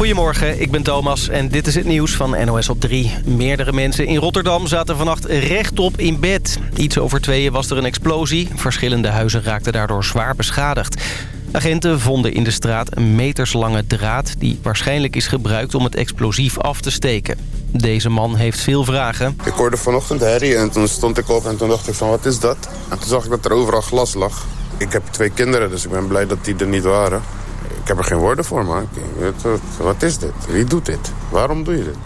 Goedemorgen, ik ben Thomas en dit is het nieuws van NOS op 3. Meerdere mensen in Rotterdam zaten vannacht rechtop in bed. Iets over tweeën was er een explosie. Verschillende huizen raakten daardoor zwaar beschadigd. Agenten vonden in de straat een meterslange draad... die waarschijnlijk is gebruikt om het explosief af te steken. Deze man heeft veel vragen. Ik hoorde vanochtend herrie en toen stond ik op en toen dacht ik van wat is dat? En toen zag ik dat er overal glas lag. Ik heb twee kinderen, dus ik ben blij dat die er niet waren. Ik heb er geen woorden voor, maar wat is dit? Wie doet dit? Waarom doe je dit?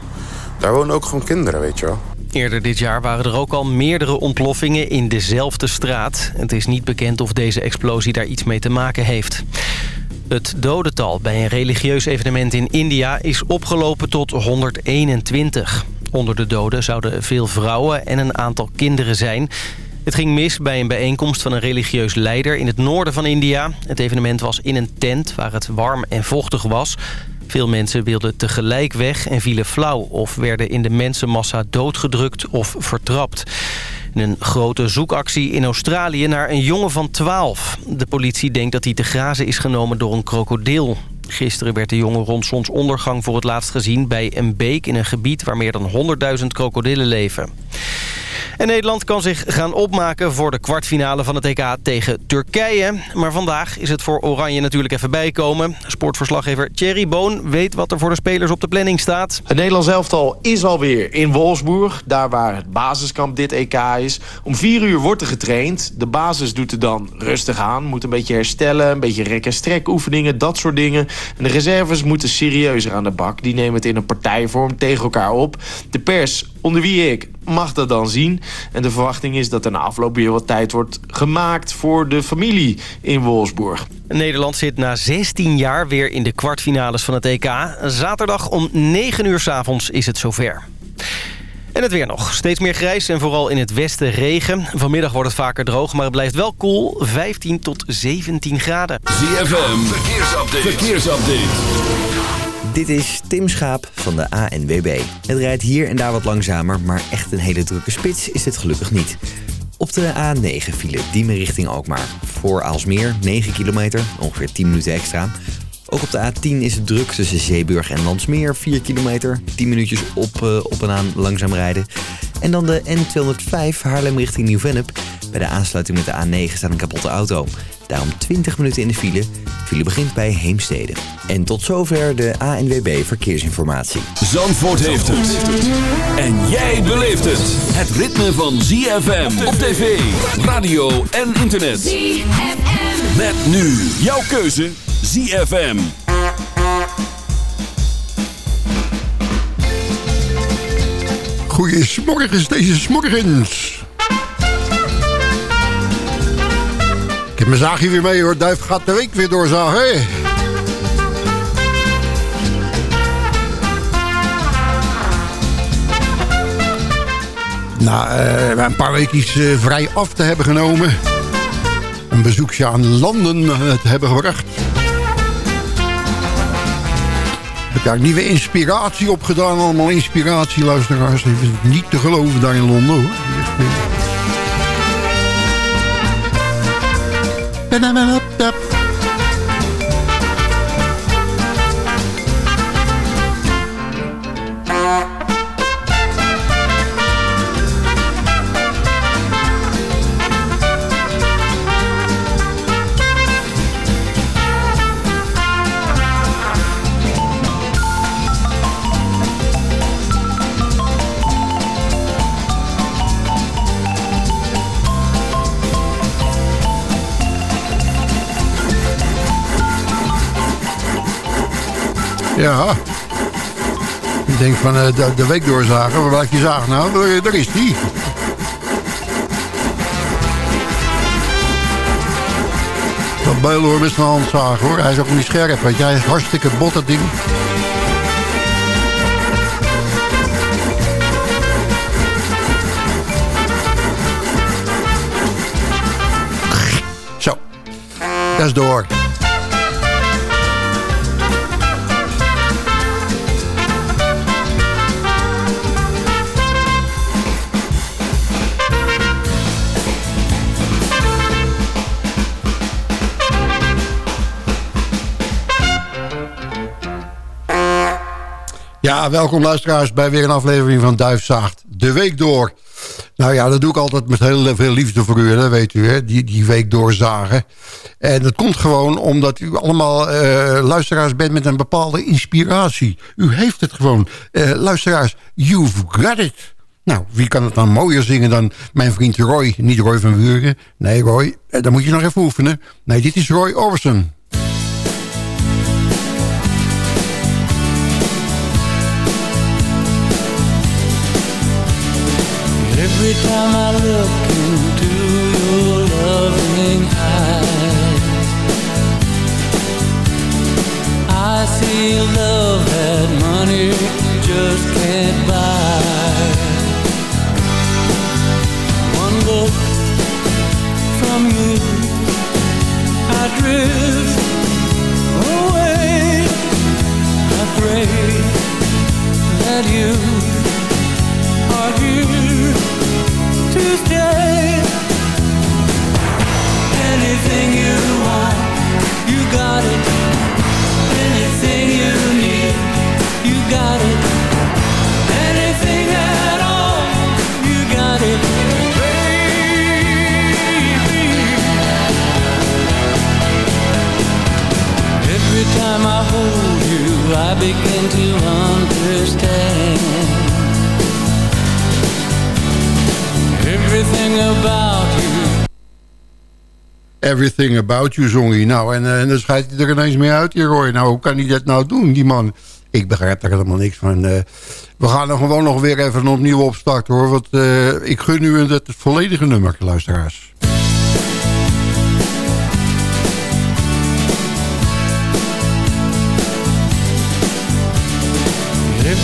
Daar wonen ook gewoon kinderen, weet je wel. Eerder dit jaar waren er ook al meerdere ontploffingen in dezelfde straat. Het is niet bekend of deze explosie daar iets mee te maken heeft. Het dodental bij een religieus evenement in India is opgelopen tot 121. Onder de doden zouden veel vrouwen en een aantal kinderen zijn. Het ging mis bij een bijeenkomst van een religieus leider in het noorden van India. Het evenement was in een tent waar het warm en vochtig was. Veel mensen wilden tegelijk weg en vielen flauw... of werden in de mensenmassa doodgedrukt of vertrapt. Een grote zoekactie in Australië naar een jongen van 12. De politie denkt dat hij te grazen is genomen door een krokodil. Gisteren werd de jongen rond zonsondergang voor het laatst gezien... bij een beek in een gebied waar meer dan 100.000 krokodillen leven. En Nederland kan zich gaan opmaken voor de kwartfinale van het EK tegen Turkije. Maar vandaag is het voor Oranje natuurlijk even bijkomen. Sportverslaggever Thierry Boon weet wat er voor de spelers op de planning staat. Het Nederlands elftal is alweer in Wolfsburg. Daar waar het basiskamp dit EK is. Om vier uur wordt er getraind. De basis doet er dan rustig aan. Moet een beetje herstellen, een beetje rek- en strek oefeningen, dat soort dingen. En de reserves moeten serieuzer aan de bak. Die nemen het in een partijvorm tegen elkaar op. De pers, onder wie ik, mag dat dan zien. En de verwachting is dat er na afloop weer wat tijd wordt gemaakt voor de familie in Wolfsburg. Nederland zit na 16 jaar weer in de kwartfinales van het EK. Zaterdag om 9 uur s avonds is het zover. En het weer nog. Steeds meer grijs en vooral in het westen regen. Vanmiddag wordt het vaker droog, maar het blijft wel koel. 15 tot 17 graden. ZFM, verkeersupdate. verkeersupdate. Dit is Tim Schaap van de ANWB. Het rijdt hier en daar wat langzamer, maar echt een hele drukke spits is het gelukkig niet. Op de A9 file Diemen richting Alkmaar. Voor Aalsmeer 9 kilometer, ongeveer 10 minuten extra. Ook op de A10 is het druk tussen Zeeburg en Landsmeer. 4 kilometer, 10 minuutjes op, uh, op en aan langzaam rijden. En dan de N205 Haarlem richting Nieuw-Vennep. Bij de aansluiting met de A9 staat een kapotte auto. Daarom 20 minuten in de file. file begint bij Heemstede. En tot zover de ANWB Verkeersinformatie. Zandvoort heeft het. En jij beleeft het. Het ritme van ZFM op tv, radio en internet. ZFM. Met nu jouw keuze ZFM. Goeiemorgens deze smorgens. Heb mijn zaagje weer mee hoor. Duif gaat de week weer doorzagen. Na uh, een paar weken uh, vrij af te hebben genomen. Een bezoekje aan landen uh, te hebben gebracht. Heb daar nieuwe inspiratie opgedaan. Allemaal inspiratie, luisteraars. Niet te geloven daar in Londen hoor. da da da da Ja. Ik denk van uh, de, de, week doorzagen. Waar blijft je zagen nou? Daar is die. Dat hoor met zijn hand zagen hoor. Hij is ook niet scherp. Weet jij, hartstikke bot dat ding. Zo. Dat is door. Ja, welkom luisteraars bij weer een aflevering van Duifzaagt. De week door. Nou ja, dat doe ik altijd met heel veel liefde voor u, dat weet u, hè? Die, die week doorzagen. En dat komt gewoon omdat u allemaal uh, luisteraars bent met een bepaalde inspiratie. U heeft het gewoon. Uh, luisteraars, you've got it. Nou, wie kan het dan mooier zingen dan mijn vriend Roy? Niet Roy van Buren. Nee, Roy, eh, dan moet je nog even oefenen. Nee, dit is Roy Orbison. Love that money just can't buy begin to understand Everything about you. Everything About You zong hij. Nou, en, eh, dan schijt hij er ineens mee uit, die Roy. Nou, hoe kan hij dat nou doen, die man? Ik begrijp daar helemaal niks van. Uh, we gaan er gewoon nog weer even opnieuw opstarten, hoor. Want uh, ik gun u het volledige nummer, luisteraars.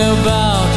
about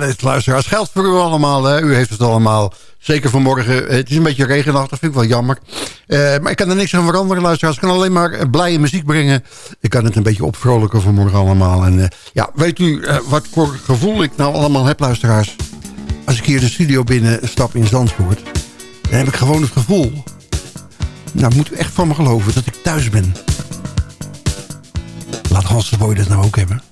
it, luisteraars. Geld voor u allemaal, hè? u heeft het allemaal. Zeker vanmorgen. Het is een beetje regenachtig, vind ik wel jammer. Uh, maar ik kan er niks aan veranderen, luisteraars. Ik kan alleen maar blije muziek brengen. Ik kan het een beetje opvrolijken vanmorgen allemaal. En ja, weet u wat voor gevoel ik nou allemaal heb, luisteraars? Als ik hier de studio binnen stap in Zandvoort... dan heb ik gewoon het gevoel... nou, moet u echt van me geloven dat ik thuis ben. Laat Hans de Boy dat nou ook hebben.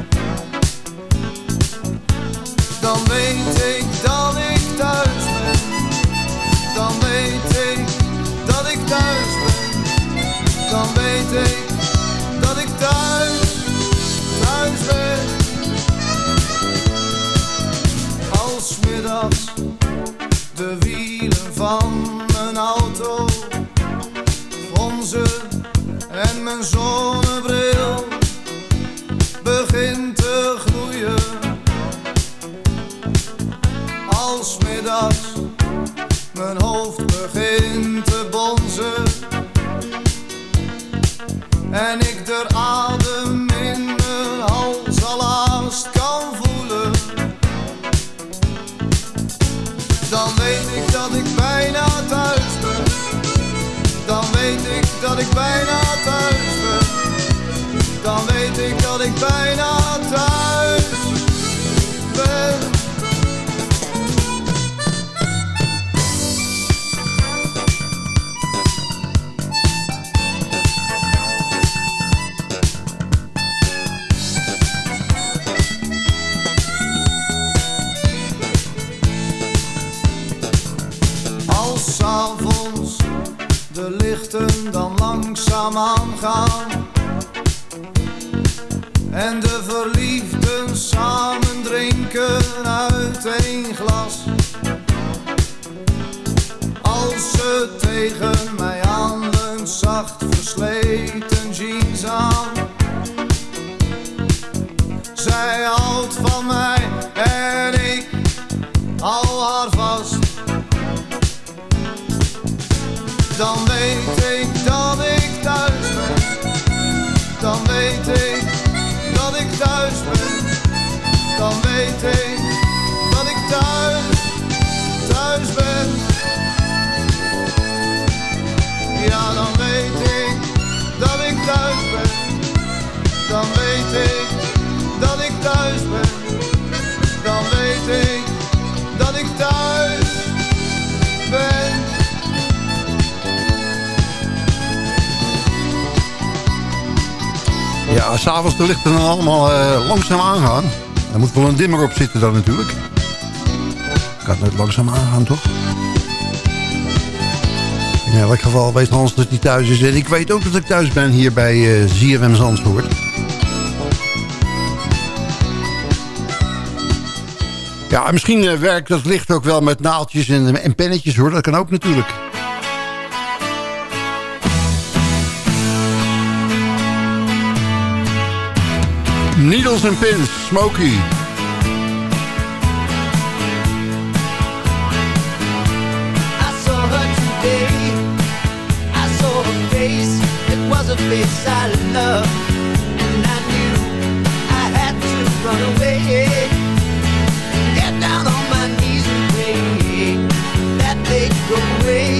Weet ik dat ik thuis ben. Dan weet ik dat ik thuis ben. Dan weet ik dat ik thuis, thuis ben. Als middags S'avonds de lichten dan allemaal uh, langzaam aangaan. Daar moet wel een dimmer op zitten dan natuurlijk. Kan het langzaam aangaan, toch? In elk geval weet Hans dat hij thuis is. En ik weet ook dat ik thuis ben hier bij uh, ZFM Zandvoort. Ja, en misschien uh, werkt dat licht ook wel met naaltjes en, en pennetjes hoor. Dat kan ook natuurlijk. Needles and Pins, Smokey. I saw her today. I saw her face. I loved, and I knew I had to run away. Get down on my knees and pray that they go away,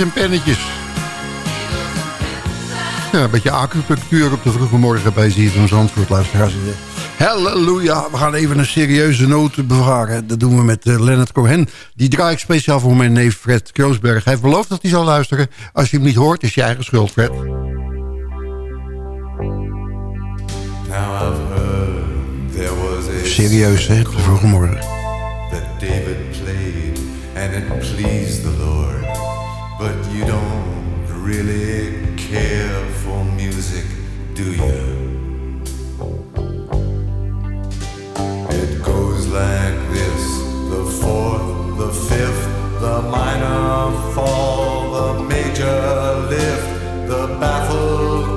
en pennetjes. Ja, een beetje acupunctuur op de vroege morgen bij ZFM Zandvoort, luisteraars. Halleluja, we gaan even een serieuze noot bevaren. Dat doen we met uh, Leonard Cohen. Die draai ik speciaal voor mijn neef Fred Kroosberg. Hij heeft beloofd dat hij zal luisteren. Als je hem niet hoort, is je eigen schuld, Fred. Now I've heard there was a Serieus, hè, de vroege morgen. that David played and it pleased the Lord. But you don't really care for music, do you? It goes like this the fourth, the fifth, the minor fall, the major lift, the baffled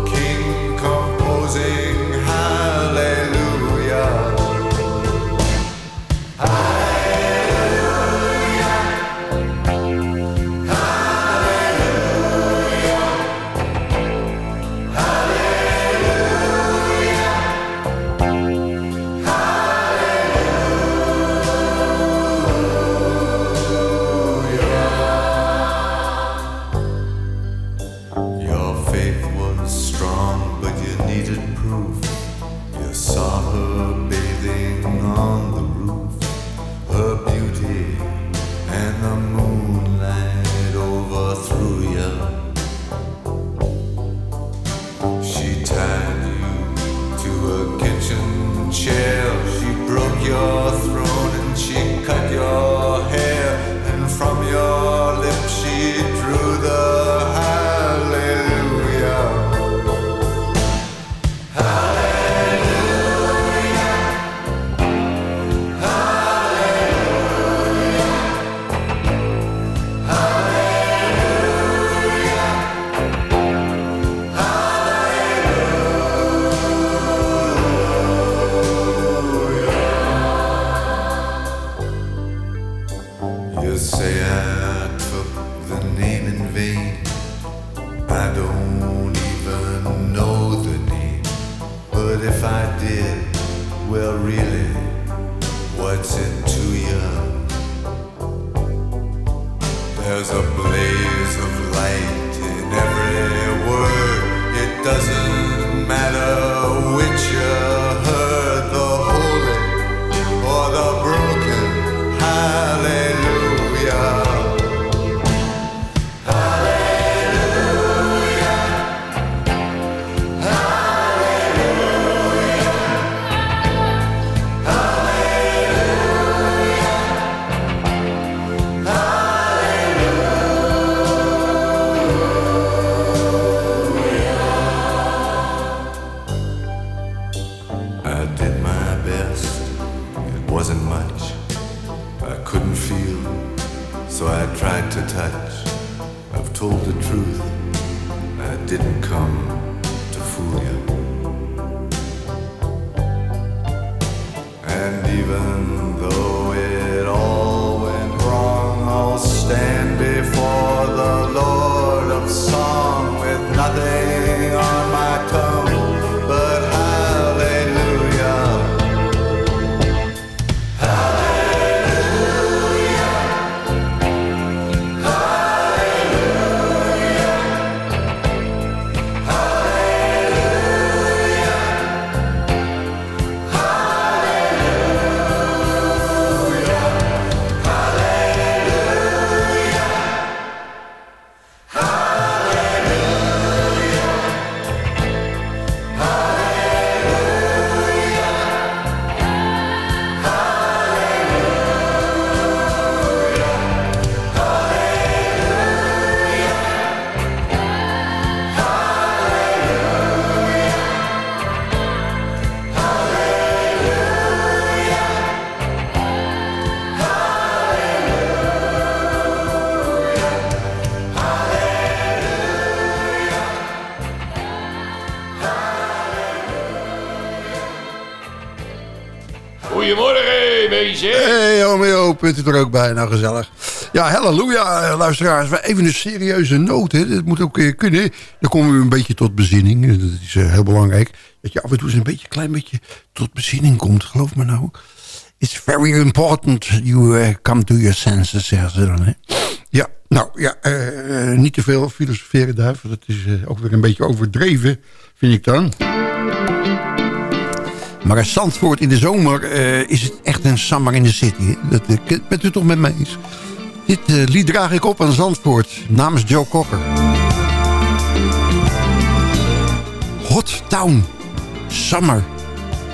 U er ook bij. Nou, gezellig. Ja, halleluja, luisteraars. Even een serieuze noot, hè. Dat moet ook eh, kunnen. Dan komen we een beetje tot bezinning. Dat is eh, heel belangrijk. Dat je af en toe eens een beetje, klein beetje tot bezinning komt. Geloof me nou. It's very important you eh, come to your senses, zeggen ze dan. Ja, nou ja, eh, eh, niet te veel filosoferen duif. Dat is eh, ook weer een beetje overdreven, vind ik dan. Maar als Zandvoort in de zomer eh, is het echt een summer in the city. Dat eh, bent u toch met mij eens? Dit eh, lied draag ik op aan Zandvoort namens Joe Cocker. Hot Town, Summer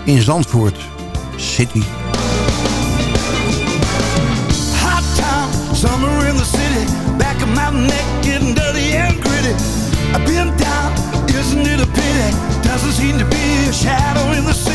in Zandvoort City. Hot town, summer in the city. Back of my neck getting dirty and gritty. I've been down, isn't it a pity? Doesn't seem to be a shadow in the city.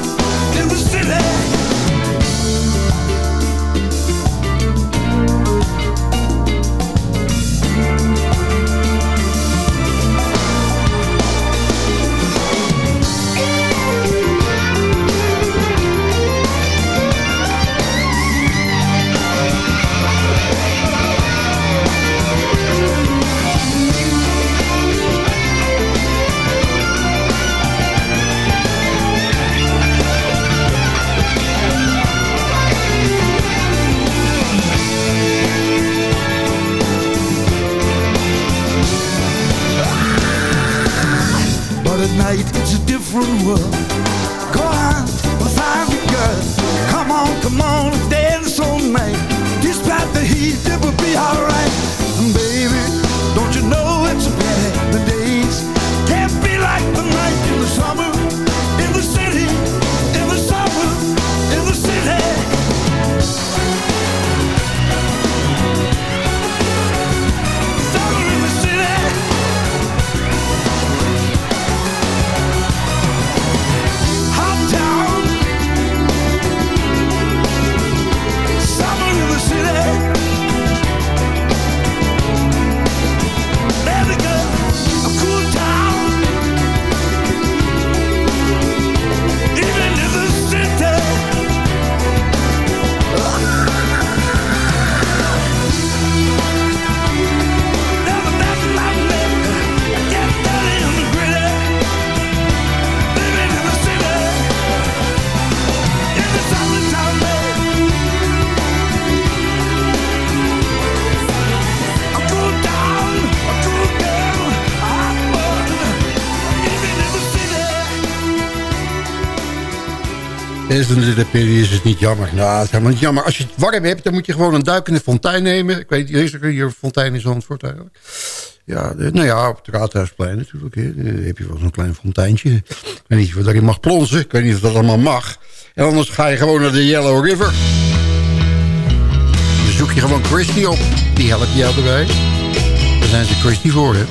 at night it's a different world. Go on, find a girl. Come on, come on, dance all night. Despite the heat, it will be alright. City. Is het is het niet jammer. Nou, het is helemaal niet jammer. Als je het warm hebt, dan moet je gewoon een duikende fontein nemen. Ik weet niet, er hier fontein in Zandvoort eigenlijk? Ja, de- nou ja, op het Raadhuisplein natuurlijk. Dan heb je wel zo'n klein fonteintje. Ik weet niet of daarin mag plonzen. Ik weet niet of dat allemaal mag. En anders ga je gewoon naar de Yellow River. Dan zoek je gewoon Christy op. Die helpt je erbij. Daar zijn ze Christy voor, hè.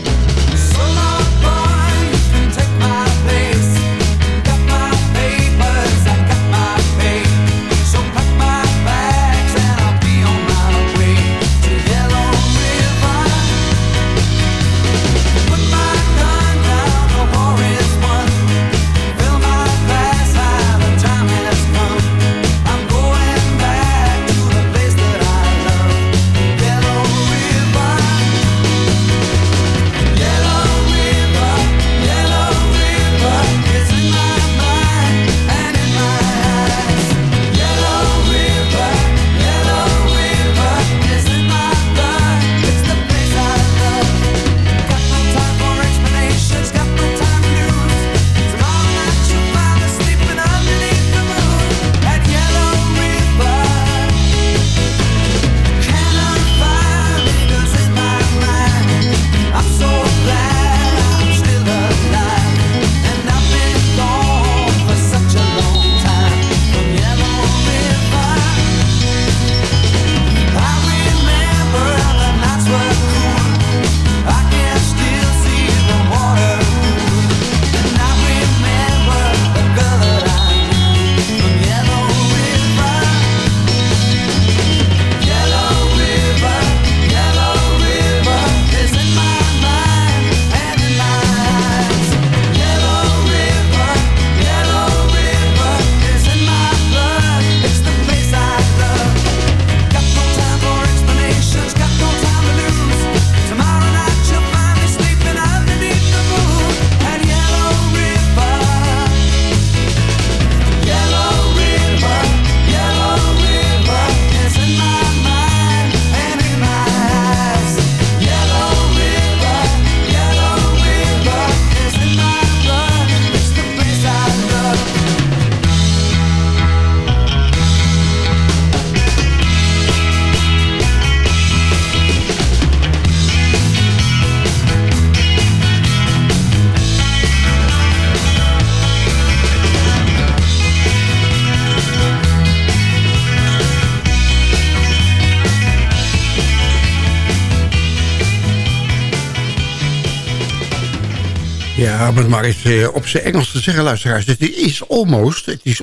Ja, om het maar eens eh, op zijn Engels te zeggen, luisteraars. Het is almost, het is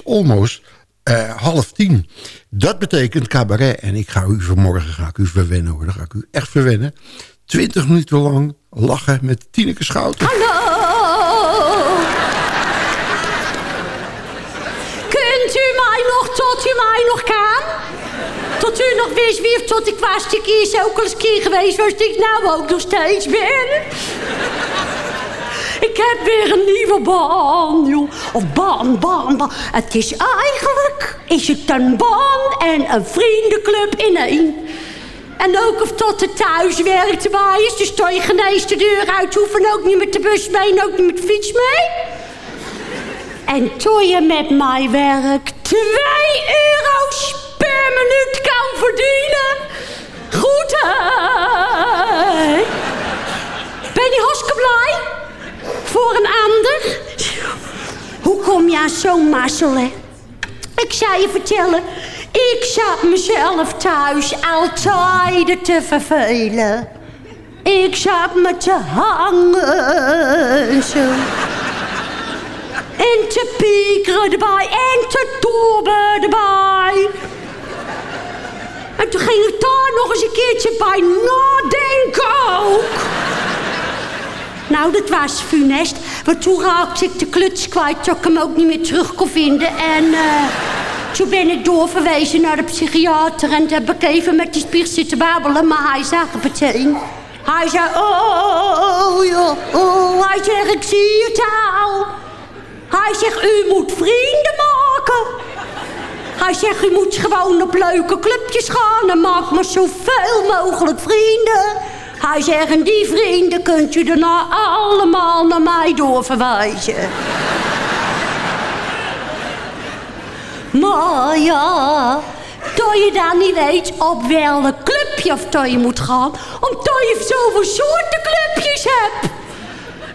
eh, half tien. Dat betekent cabaret. En ik ga u vanmorgen ga ik u verwennen hoor. Dan ga ik u echt verwennen. Twintig minuten lang lachen met Tineke Schouten. Hallo! Kunt u mij nog tot u mij nog kan? Tot u nog wist wie of tot ik was de keer ook eens keer geweest was ik nou ook nog steeds ben. Ik heb weer een nieuwe baan, joh. Of baan, baan, baan. Het is eigenlijk, is het een baan en een vriendenclub in één. En ook of tot de thuiswerk erbij is. Dus je genees de deur uit. Hoeven ook niet met de bus mee en ook niet met de fiets mee. En toen je met mij werk 2 euro's per minuut kan verdienen. Goed, hè? Ben je hartstikke blij? Voor een ander? Hoe kom je aan zo'n mazzel? Ik zou je vertellen, ik zat mezelf thuis altijd te vervelen. Ik zat me te hangen zo. En te piekeren erbij en te tobben erbij. En toen ging ik daar nog eens een keertje bij nadenken ook. Nou, dat was funest. Want toen raakte ik de kluts kwijt, dat ik hem ook niet meer terug kon vinden. En eh, toen ben ik doorverwezen naar de psychiater. En heb ik even met die spier zitten babbelen, maar hij zag het meteen. Hij zei, oh, oh, oh, oh, joh, oh. Hij zegt, ik zie het al. Hij zegt, u moet vrienden maken. Hij zegt, u moet gewoon op leuke clubjes gaan en maak maar zoveel mogelijk vrienden. Hij zegt, en die vrienden kunt u daarna allemaal naar mij doorverwijzen. maar ja, dat je dan niet weet op welk clubje of dat je moet gaan, omdat je zoveel soorten clubjes hebt.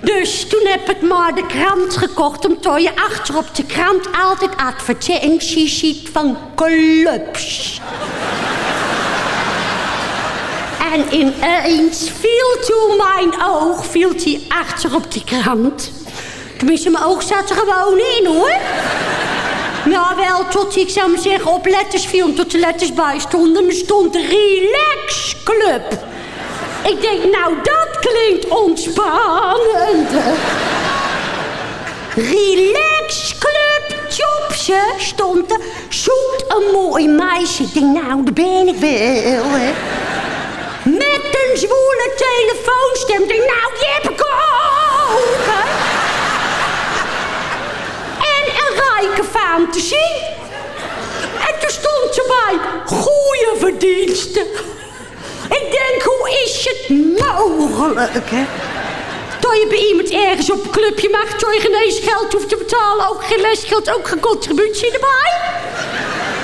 Dus toen heb ik maar de krant gekocht, omdat je achter op de krant altijd advertenties ziet van clubs. En ineens viel toen mijn oog, viel die achter op die krant. Tenminste, mijn oog zat er gewoon in, hoor. Nou, wel, tot ik zou maar zeggen op letters viel, tot de letters bij stonden. Stond Relax Club. Ik denk, nou, dat klinkt ontspannend. Relax Club Jobse stond er. Zoekt een mooi meisje. Ik denk, nou, daar ben ik wel, hè. Met een zwoele telefoonstem. Nou, hè. En een rijke fantasie. En toen stond ze bij. Goeie verdiensten. Ik denk, hoe is het mogelijk, hè? Dat je bij iemand ergens op een clubje mag, dat je geen eens geld hoeft te betalen, ook geen lesgeld, ook geen contributie erbij.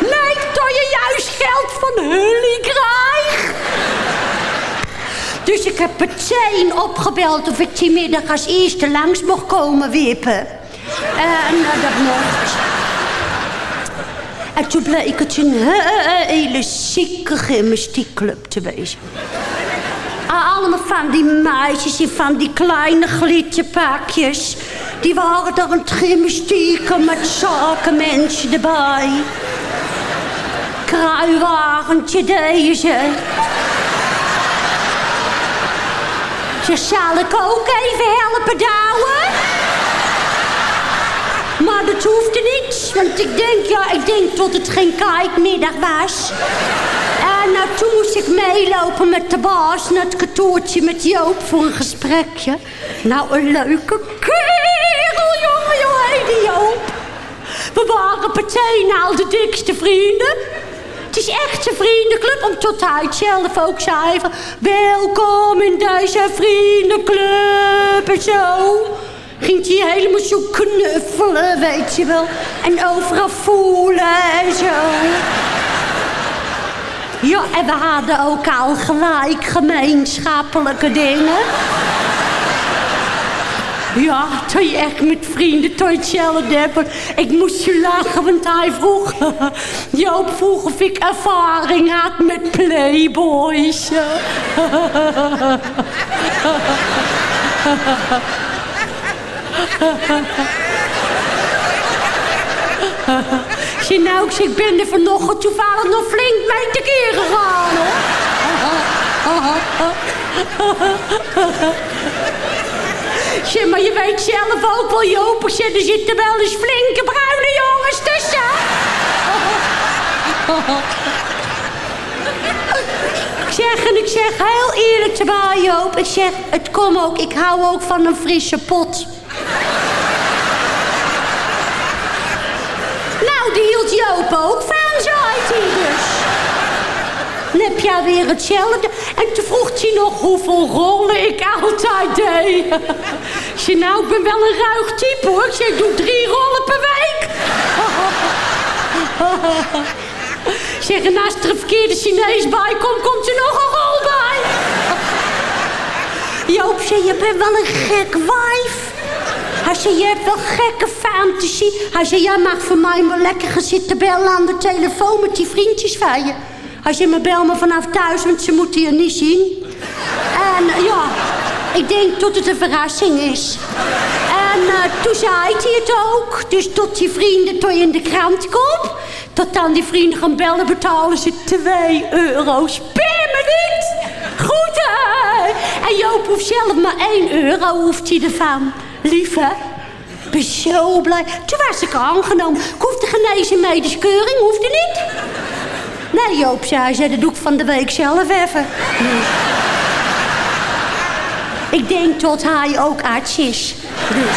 Nee, dat je juist geld van hullie krijgt. Dus ik heb meteen opgebeld of ik die middag als eerste langs mocht komen wippen. En uh, dat mocht. En toen bleek het een hele zieke gymnastiekclub te wezen. Allemaal van die meisjes in van die kleine glitterpakjes. Die waren daar het gymnastieken met zakenmensen erbij. Kruiwagentje deden ze. Ze zal ik ook even helpen douwen? Maar dat hoefde niet, want ik denk, ja, ik denk tot het geen kijkmiddag was. En nou, toen moest ik meelopen met de baas naar het kantoortje met Joop voor een gesprekje. Nou, een leuke kerel, jongen, jongen, die Joop. We waren meteen al de dikste vrienden. Is echt een vriendenclub, om tot hij het zelf ook zei. Welkom in deze vriendenclub en zo ging hij helemaal zo knuffelen, weet je wel. En overal voelen en zo. Ja, en we hadden ook al gelijk gemeenschappelijke dingen. Ja, toen je echt met vrienden tot hetzelfde. Ik moest je lachen, want hij vroeg... Joop vroeg of ik ervaring had met playboys. Zie nou, ik ben er vanochtend toevallig nog flink mee tekeer gegaan, hoor. Maar je weet zelf ook wel, zeg, er zitten wel eens flinke bruine jongens tussen. Ik zeg, en ik zeg heel eerlijk erbij, Joop. Ik zeg, het kom ook, ik hou ook van een frisse pot. Nou, die hield Joop ook van, zei hij dus. Dan heb jij weer hetzelfde. En toen vroeg hij nog hoeveel rollen ik altijd deed. Ik zei, nou, ik ben wel een ruig type, hoor. Ik zeg, ik doe drie rollen per week. Ik zeg, en als er een verkeerde Chinees bij komt, komt er nog een rol bij. Joop zei, je bent wel een gek wijf. Hij zei, je hebt wel gekke fantasie. Hij zei, jij mag voor mij maar lekker gaan zitten bellen aan de telefoon met die vriendjes van je. Hij zei, maar bel me vanaf thuis, want ze moeten je niet zien. En eh, ja, ik denk dat het een verrassing is. En eh, toen zei hij het ook. Dus tot die vrienden toen je in de krant komt. Tot dan die vrienden gaan bellen, betalen ze 2 euro's per minuut. Goed hè? En Joop hoeft zelf maar 1 euro hoeft hij ervan. Lief hè? Ik ben zo blij. Toen was ik aangenomen. Ik hoefde genezen medisch keuring, hoefde niet. Nee, Joop zei, zei, dat doe ik van de week zelf even. Ik denk dat hij ook arts is. Dus.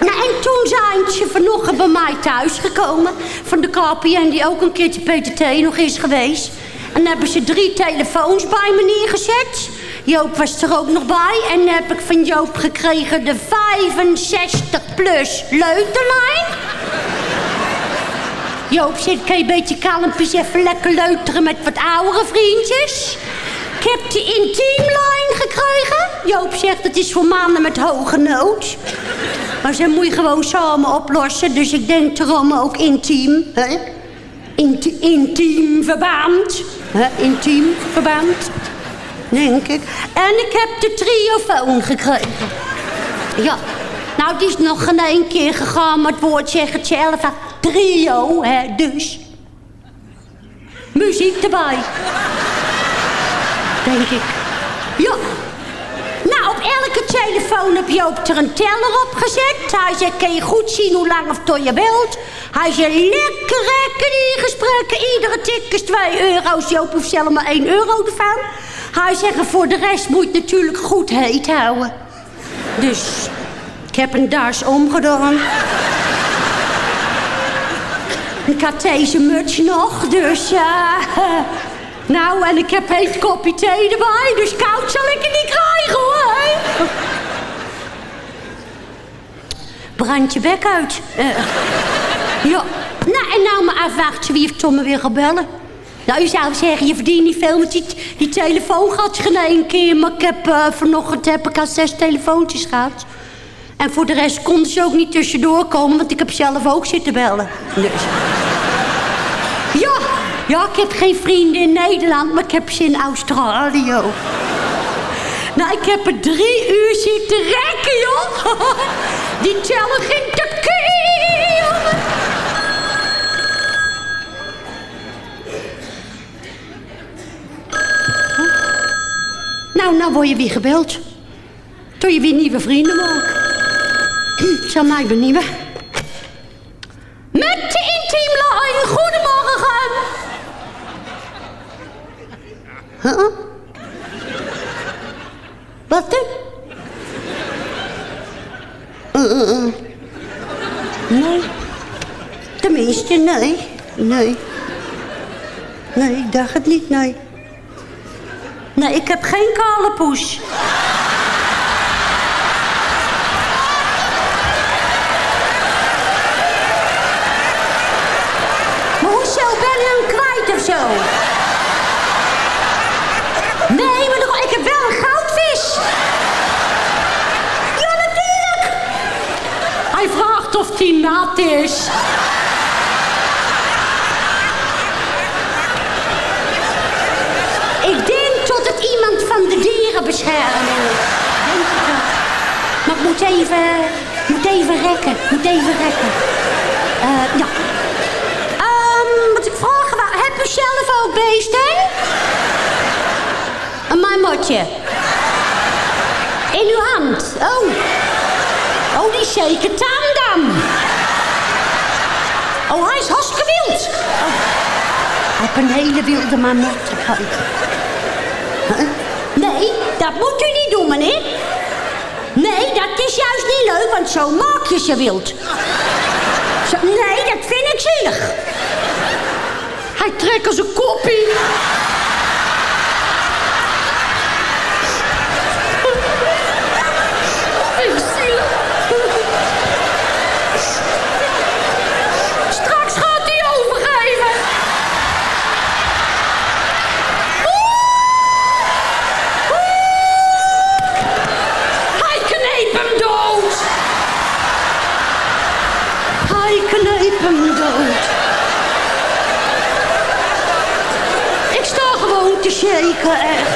Nou, en toen zijn ze vanochtend bij mij thuis gekomen. Van de KPN, die ook een keertje PTT nog is geweest. En hebben ze drie telefoons bij me neergezet. Joop was er ook nog bij. En heb ik van Joop gekregen de 65-plus leuterlijn. Joop zegt, kan je een beetje kalmpjes even lekker leuteren met wat oudere vriendjes? Ik heb de intiemlijn gekregen. Joop zegt, het is voor mannen met hoge nood. Maar ze moet je gewoon samen oplossen. Dus ik denk erom ook intiem. Hè? Inti intiem verband. Hè? Intiem verband. Denk ik. En ik heb de triofoon gekregen. Ja. Nou, die is nog geen één keer gegaan, maar het woord zegt het zelf. Trio, hè, dus. Muziek erbij. Denk ik. Ja. Nou, op elke telefoon heb Joop er een teller op gezet. Hij zegt, kan je goed zien hoe lang of tot je wilt. Hij zegt, lekker rekken die gesprekken. Iedere tik is 2 euro's. Joop hoeft zelf maar 1 euro ervan. Hij zegt, voor de rest moet je natuurlijk goed heet houden. Dus, ik heb een das omgedaan. Ik had deze muts nog, dus... eh, nou, en ik heb heet kopje thee erbij, dus koud zal ik het niet krijgen, hoor. Brand je bek uit. Eh, ja. Nou, en nou maar afwachten wie heeft Tom weer gaat bellen. Nou, je zou zeggen, je verdient niet veel met die, die telefoon gehad geen één keer. Maar ik heb eh, vanochtend heb ik al zes telefoontjes gehad. En voor de rest konden ze ook niet tussendoor komen, want ik heb zelf ook zitten bellen. Dus. Ja, ja, ik heb geen vrienden in Nederland, maar ik heb ze in Australië. Nou, ik heb er drie uur zitten rekken, joh. Die teller ging tekeer, jongen. Nou, nou word je weer gebeld. Toen je weer nieuwe vrienden maakt. Ik zal mij benieuwen. Met de intiemlijn, goedemorgen. Huh? Wat dan? Uh, uh, uh. Nee. Tenminste, nee. Nee. Nee, ik dacht het niet, nee. Nee, ik heb geen kale poes. Maar hoezo ben je hem kwijt of zo? Nee, maar nog- ik heb wel een goudvis. Ja, natuurlijk. Hij vraagt Ik denk dat het iemand van de dierenbescherming is. moet even, moet even rekken, moet even rekken. Eh, ja. Ehm, wat ik wou, heb u zelf ook beesten? Een marmotje. In uw hand, oh. Oh, die zeker tandam. Oh, hij is hartstikke wild. Oh. Hij heeft een hele wilde marmot. Huh? Nee, dat moet u niet doen, meneer. Nee, dat is juist niet leuk, want zo maak je ze wild. Zo, nee, dat vind ik zielig. Hij trekt als een koppie. Vind ik zielig. Straks gaat hij overgeven. Hij kneep hem dood. Hem dood. Ik sta gewoon te shaken, echt.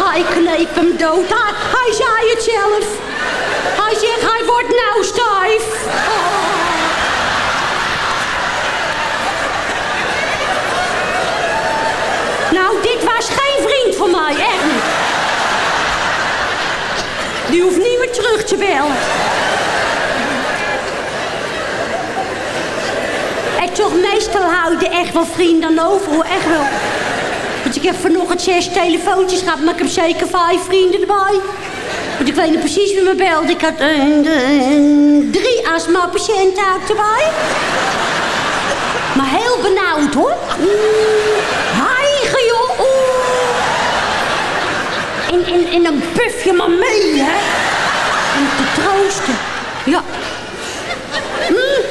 Hij kneep hem dood. Hij, hij zei het zelf. Hij zegt, hij wordt nou stijf. Nou, dit was geen vriend van mij, echt niet. Die hoeft niet meer terug te bellen. En toch meestal houden echt wel vrienden over, hoor. Echt wel. Want ik heb vanochtend zes telefoontjes gehad, maar ik heb zeker vijf vrienden erbij. Want ik weet niet precies wie me belde. Ik had eh, de- drie astma-patiënten erbij. Maar heel benauwd, hoor. Hijgen, joh. Oeh. In, in, in een pufje maar mee, hè. Om te troosten. Ja. Mm.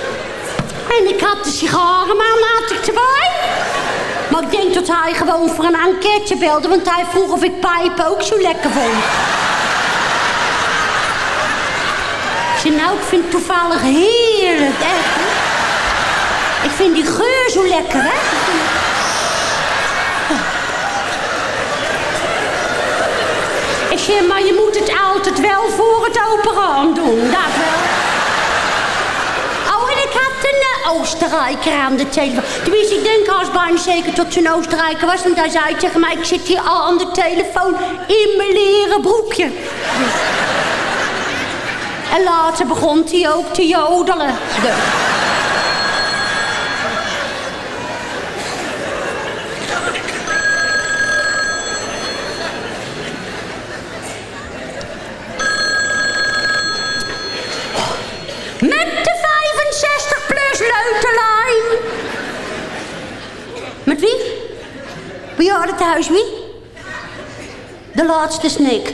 En ik had de sigarenman had ik erbij. Maar ik denk dat hij gewoon voor een enquête belde, want hij vroeg of ik pijpen ook zo lekker vond. Ik nou, ik vind het toevallig heerlijk, hè. Ik vind die geur zo lekker, hè. Ik zeg, maar je moet het altijd wel voor het open raam doen, dat wel. Oh, en ik had een eh, Oostenrijker aan de telefoon. Tenminste, ik denk als bijna zeker dat ze een Oostenrijker was. Want hij zei tegen mij, ik zit hier al aan de telefoon in mijn leren broekje. En later begon hij ook te jodelen. Met de 65 plus leutelijn. Met wie? Bejaardentehuis, wie? De laatste snik.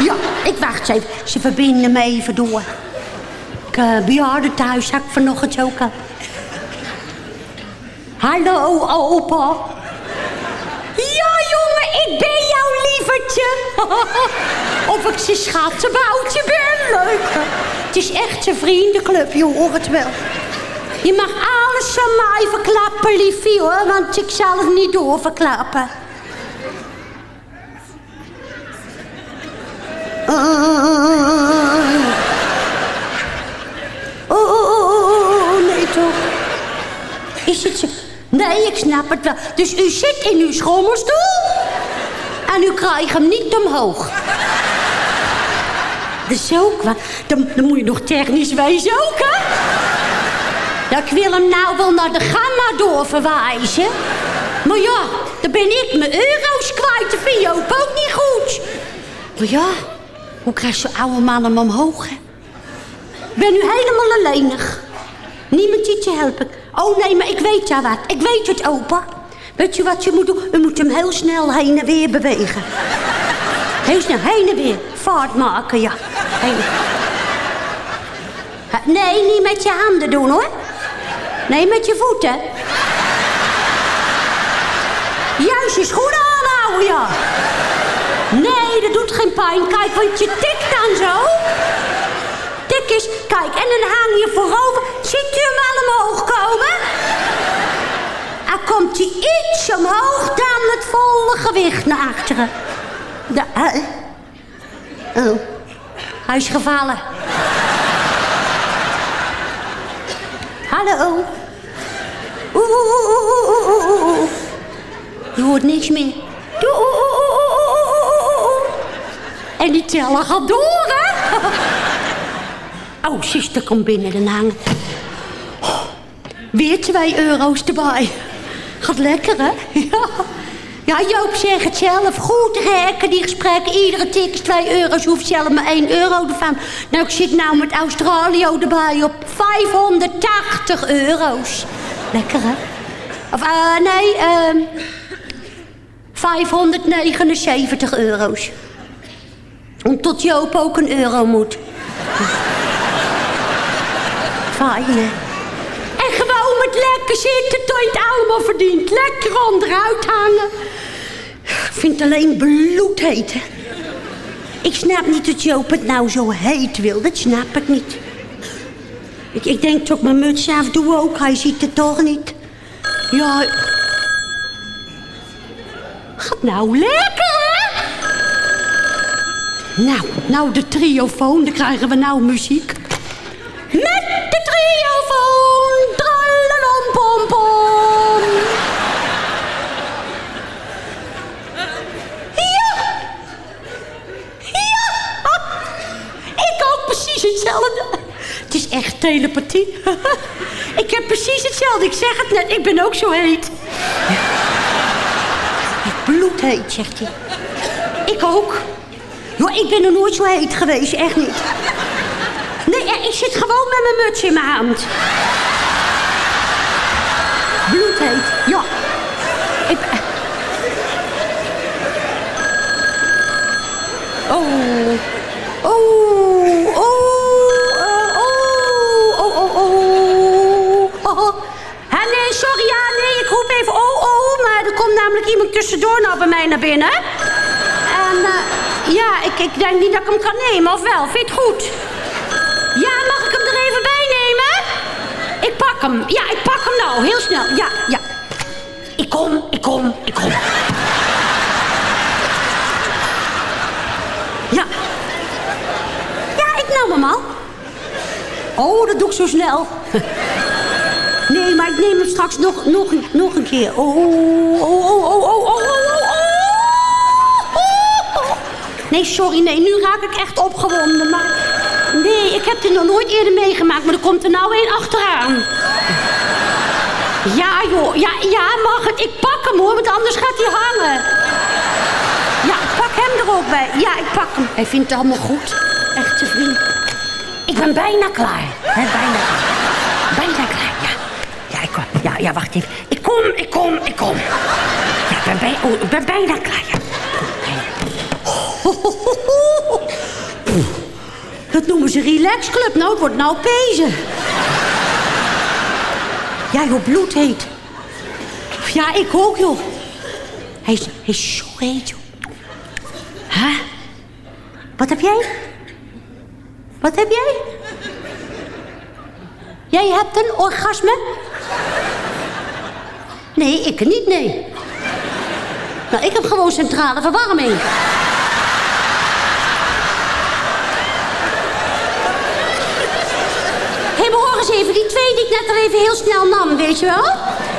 Ja, ik wacht even. Ze verbinden me even door. Ik, uh, bejaardentehuis had ik vanochtend ook al. Hallo, opa. Ja, jongen, ik ben jouw lievertje. of ik zijn schattenboutje ben. Leuk. Het is echt een vriendenclub, je hoort het wel. Je mag alles van mij verklappen, liefie, hoor. Want ik zal het niet doorverklappen. Oh, oh, oh, oh, oh, nee toch. Is het zo? Nee, ik snap het wel. Dus u zit in uw schommelstoel en u krijgt hem niet omhoog. Dat is ook. Dan, dan moet je nog technisch wezen ook, hè? Ja, ik wil hem nou wel naar de gamma doorverwijzen. Maar ja, dan ben ik mijn euro's kwijt. Dat vind je ook, niet goed. Maar ja, hoe krijgt zo'n oude man hem omhoog? Ik ben nu helemaal alleenig. Niemand die te helpen. Oh nee, maar ik weet ja wat. Ik weet het, opa. Weet je wat je moet doen? U moet hem heel snel heen en weer bewegen. Heel snel, heen en weer. Vaart maken, ja. Heen. Nee, niet met je handen doen, hoor. Nee, met je voeten. Juist je schoenen aanhouden, ja. Nee, dat doet geen pijn. Kijk, want je tikt dan zo. Tik is, kijk, en dan hang je voorover. Ziet u hem al omhoog komen? En komt hij iets omhoog, dan het volle gewicht naar achteren. Da, eh. oh. Gevallen. Hallo. Oeh. Je hoort niks meer. En die teller gaat door, hè? Oh, zuster komt binnen dan hangen. Weer twee euro's erbij. Gaat lekker, hè? Ja. Ja, Joop zegt het zelf. Goed rekken, die gesprekken. Iedere tik is 2 euro's. Je hoeft zelf maar 1 euro ervan. Nou, ik zit nou met Australië erbij op 580 euro's. Lekker, hè? Of, eh, nee, ehm 579 euro's. Tot Joop ook een euro moet. Fijn, hè? En gewoon met lekker zitten tot je het allemaal verdient. Lekker onderuit hangen. Ik vind het alleen bloedheet, hè. Ik snap niet dat Joop het nou zo heet wil. Dat snap ik niet. Ik, ik denk toch mijn muts af doe ook. Hij ziet het toch niet. Ja. Gaat nou lekker, hè? Nou, nou de triofoon. Dan krijgen we nou muziek. Echt telepathie. Ik heb precies hetzelfde. Ik zeg het net. Ik ben ook zo heet. Ik bloedheet, zegt hij. Ik ook. Joh, ik ben er nooit zo heet geweest. Echt niet. Nee, ik zit gewoon met mijn muts in mijn hand. Bloedheet, ja. Ik... Oh. Oh. Namelijk iemand tussendoor nou bij mij naar binnen. En, eh, ja, ik, ik denk niet dat ik hem kan nemen, of wel? Vind je het goed? Ja, mag ik hem er even bij nemen? Ik pak hem. Ja, ik pak hem nou. Heel snel. Ja, ja. Ik kom, ik kom, ik kom. Ja. Ja, ik nam hem al. Oh, dat doe ik zo snel. ik neem hem straks nog, nog, nog een keer. Oh, oh, oh, oh, oh, oh, oh, oh, Nee, sorry, nee, nu raak ik echt opgewonden. Maar nee, ik heb dit nog nooit eerder meegemaakt, maar er komt er nou een achteraan. Ja, joh, ja, ja, mag het. Ik pak hem, hoor, want anders gaat hij hangen. Ja, ik pak hem er ook. Ja, ik pak hem. Hij vindt het allemaal goed. echt Echte vriend. Ik ben bijna klaar. Hè, bijna klaar. Ja, wacht even. Ik kom, ik kom, ik kom. Ja, ik ben, bij, oh, ik ben bijna klaar. Dat noemen ze relaxclub. Nou, het wordt nou pezen. Ja, joh, bloed heet. Ja, ik ook, joh. Hij is, hij zo heet, joh. Huh? Wat heb jij? Wat heb jij? Jij hebt een orgasme? Nee, ik niet, nee. Nou, ik heb gewoon centrale verwarming. Hé, maar hoor eens even, die twee die ik net er even heel snel nam, weet je wel?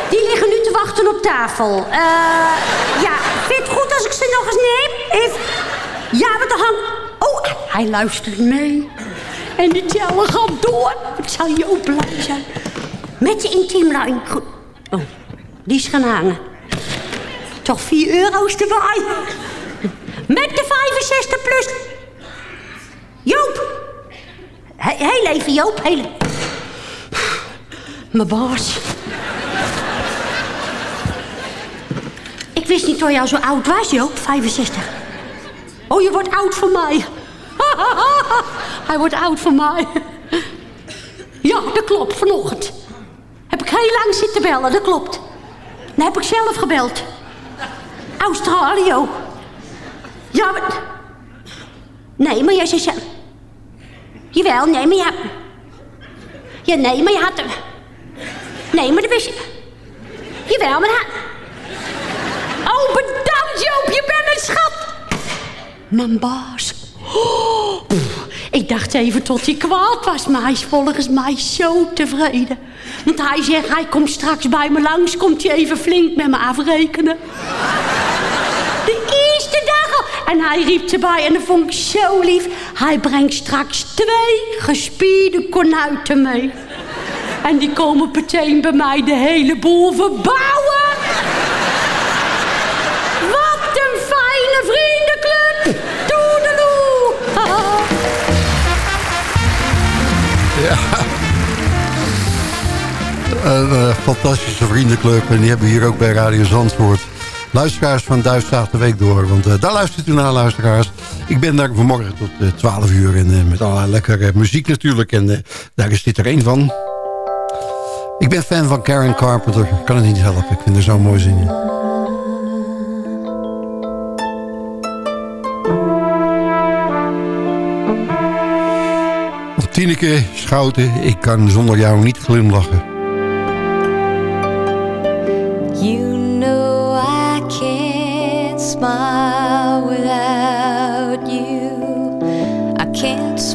Die liggen nu te wachten op tafel. Eh, ja, vind het goed als ik ze nog eens neem? Ja, met de hand... Oh, hij luistert mee. En die teller gaat door. Ik zal je ook blij zijn. Met de intiemlijn. Die is gaan hangen. Toch 4 euro's erbij. Met de 65 plus. Joop. He- Heel even, Joop. Heel. Mijn baas. Ik wist niet dat jou zo oud was, Joop. 65. Oh, je wordt oud voor mij. Hij wordt oud voor mij. Ja, dat klopt, vanochtend. Heb ik heel lang zitten bellen, dat klopt. Dan heb ik zelf gebeld. Australië. Ja, maar... Nee, maar jij zei zelf... Jawel, nee, maar ja... Ja, nee, maar je had... Nee, maar dat wist je... Jawel, maar dat... Oh, bedankt, Joop, je bent een schat. Mijn baas. Oh, Ik dacht even tot hij kwaad was, maar hij is volgens mij zo tevreden. Want hij zegt, hij komt straks bij me langs, komt hij even flink met me afrekenen. De eerste dag al. En hij riep erbij, en dat vond ik zo lief. Hij brengt straks twee gespierde konuiten mee. En die komen meteen bij mij de hele boel verbouwen. Een eh, fantastische vriendenclub. En die hebben we hier ook bij Radio Zandvoort. Luisteraars van Duitsdag de Week door. Want eh, daar luistert u naar, luisteraars. Ik ben daar vanmorgen tot eh 12 uur. En eh, met allerlei lekkere muziek natuurlijk. En eh, daar is dit er één van. Ik ben fan van Karen Carpenter. Ik kan het niet helpen. Ik vind haar zo mooi zingen. Tineke Schouten, ik kan zonder jou niet glimlachen.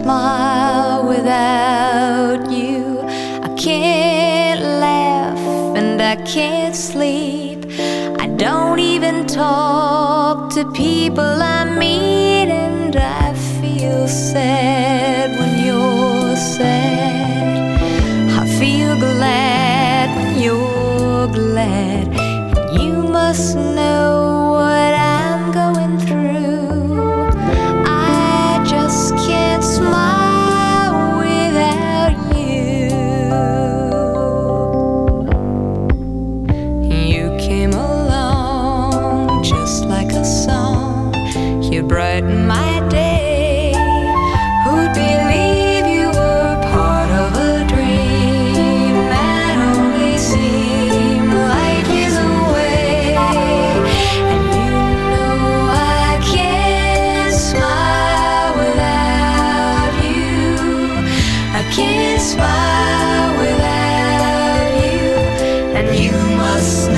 Smile without you. I can't laugh and I can't sleep. I don't even talk to people I meet, and I feel sad when you're sad. I feel glad when you're glad. You must know you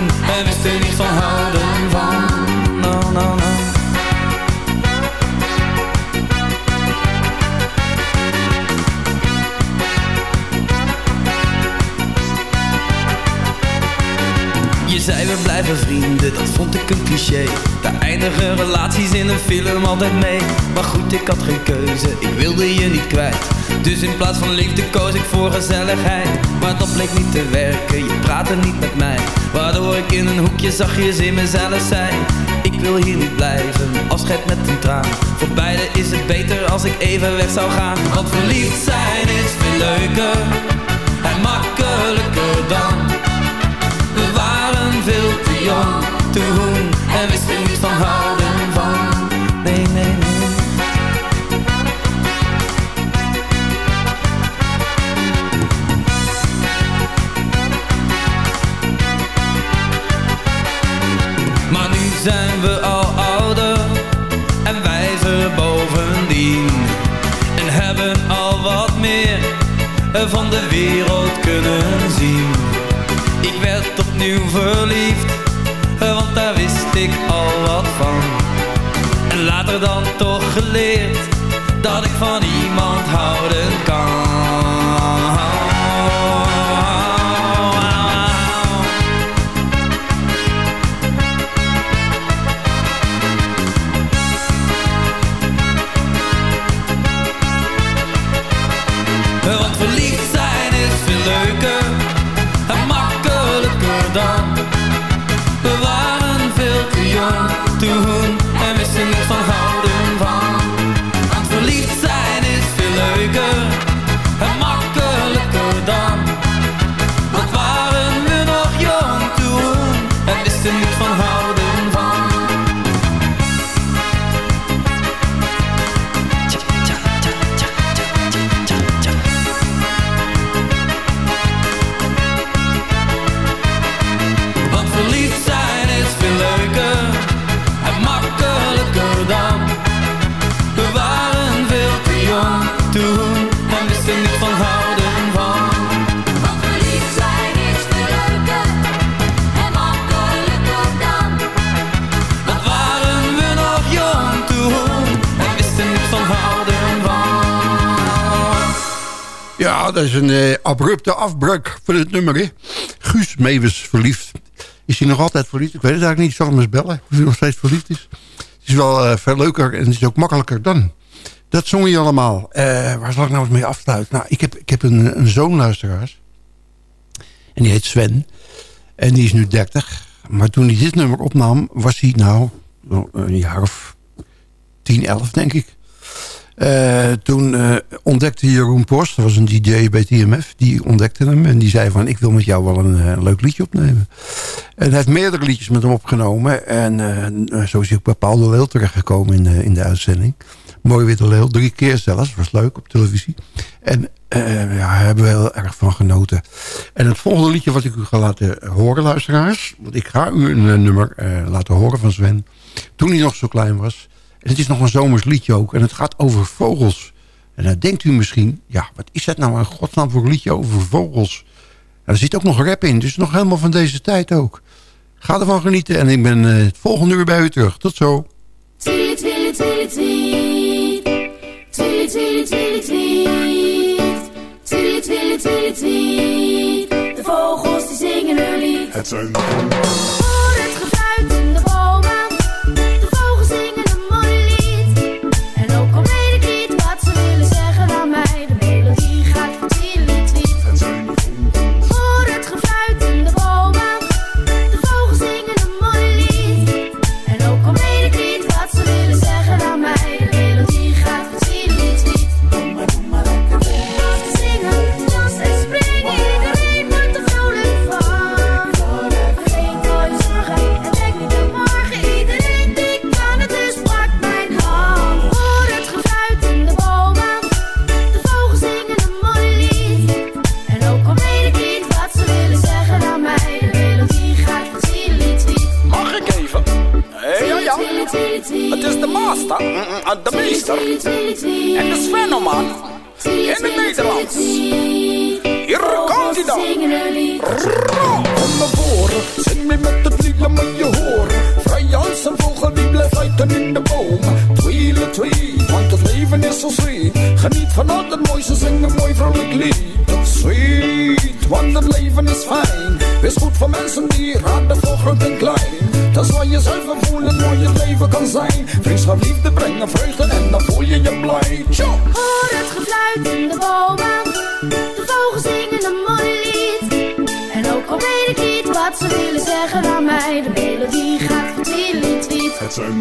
en wist er niet van houden van. No, no, no. Je zei we blijven vrienden, dat vond ik een cliché Daar eindigen relaties in een film altijd mee Maar goed, ik had geen keuze, ik wilde je niet kwijt Dus in plaats van liefde koos ik voor gezelligheid. Maar dat bleek niet te werken, je praatte niet met mij. Waardoor ik in een hoekje zachtjes in mezelf zei Ik wil hier niet blijven, afscheid met een traan. Voor beide is het beter als ik even weg zou gaan. Want verliefd zijn is veel leuker En makkelijker dan. We waren veel te jong toen en wisten niet van houden zijn we al ouder en wijzer bovendien. En hebben al wat meer van de wereld kunnen zien. Ik werd opnieuw verliefd, want daar wist ik al wat van. En later dan toch geleerd, dat ik van iemand houden Dat is een eh, abrupte afbreuk van het nummer. Guus Meeuwis verliefd. Is hij nog altijd verliefd? Ik weet het eigenlijk niet. Ik zal hem eens bellen of hij nog steeds verliefd is. Het is wel eh, veel leuker en het is ook makkelijker dan. Dat zong je allemaal. Eh, waar zal ik nou eens mee afsluiten? Nou, ik heb, ik heb een, zoon, luisteraars. En die heet Sven. En die is nu 30. Maar toen hij dit nummer opnam, was hij nou wel een jaar of 10, 11, denk ik. Eh, toen eh, ontdekte Jeroen Post, dat was een DJ bij TMF, die ontdekte hem en die zei van ik wil met jou wel een eh, leuk liedje opnemen. En hij heeft meerdere liedjes met hem opgenomen en zo is hij op bepaalde leeuw terechtgekomen in de, in de uitzending. Mooi witte leeuw, drie keer zelfs, was leuk op televisie. En ja, daar hebben we heel erg van genoten. En het volgende liedje wat ik u ga laten horen, luisteraars, want ik ga u een nummer laten horen van Sven, toen hij nog zo klein was. En het is nog een zomers liedje ook. En het gaat over vogels. En dan denkt u misschien... Ja, wat is dat nou in godsnaam voor een liedje over vogels? Nou, er zit ook nog rap in. Dus nog helemaal van deze tijd ook. Ga ervan genieten. En ik ben eh, het volgende uur bij u terug. Tot zo. Tweet, tweet, tweet, tweet. Tweet, tweet, tweet, tweet. Tweet, tweet, tweet, tweet. De vogels die zingen hun lied. Het zijn de master, mm, mm, uh, de meester. En de Svenoman. In het Nederlands. Hier komt een lied. Kom naar voren, zing mee met het lied, laat me je horen. Vrij als een vogel die blijft fluiten in de boom. Tweele twee, want het leven is zo sweet. Geniet van al het mooiste, zing een mooi vrolijk lied. Is sweet, want het leven is fijn. Wees goed voor mensen die raden voor groot en klein. Dat is waar je een voelen mooi het leven kan zijn. Vriendschap, liefde brengen vreugde en dan voel je je blij. Tjo! Hoor het gefluit in de bomen. De vogels zingen een mooi lied. En ook al weet ik niet wat ze willen zeggen aan mij. De melodie gaat van tweet, tweet. Het zijn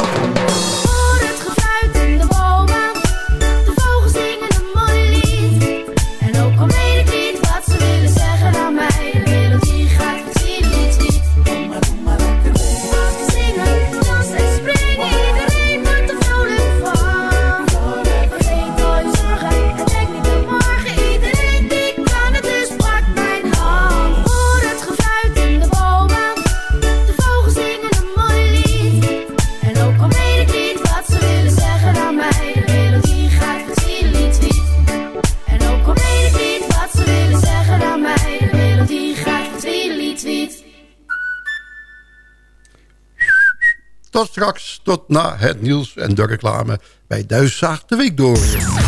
tot na het nieuws en de reclame bij Duiszaag de Week door.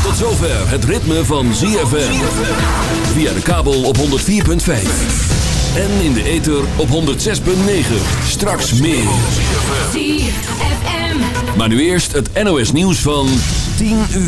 Tot zover het ritme van ZFM. Via de kabel op 104.5. En in de ether op 106.9. Straks meer. ZFM. Maar nu eerst het NOS nieuws van 10 uur.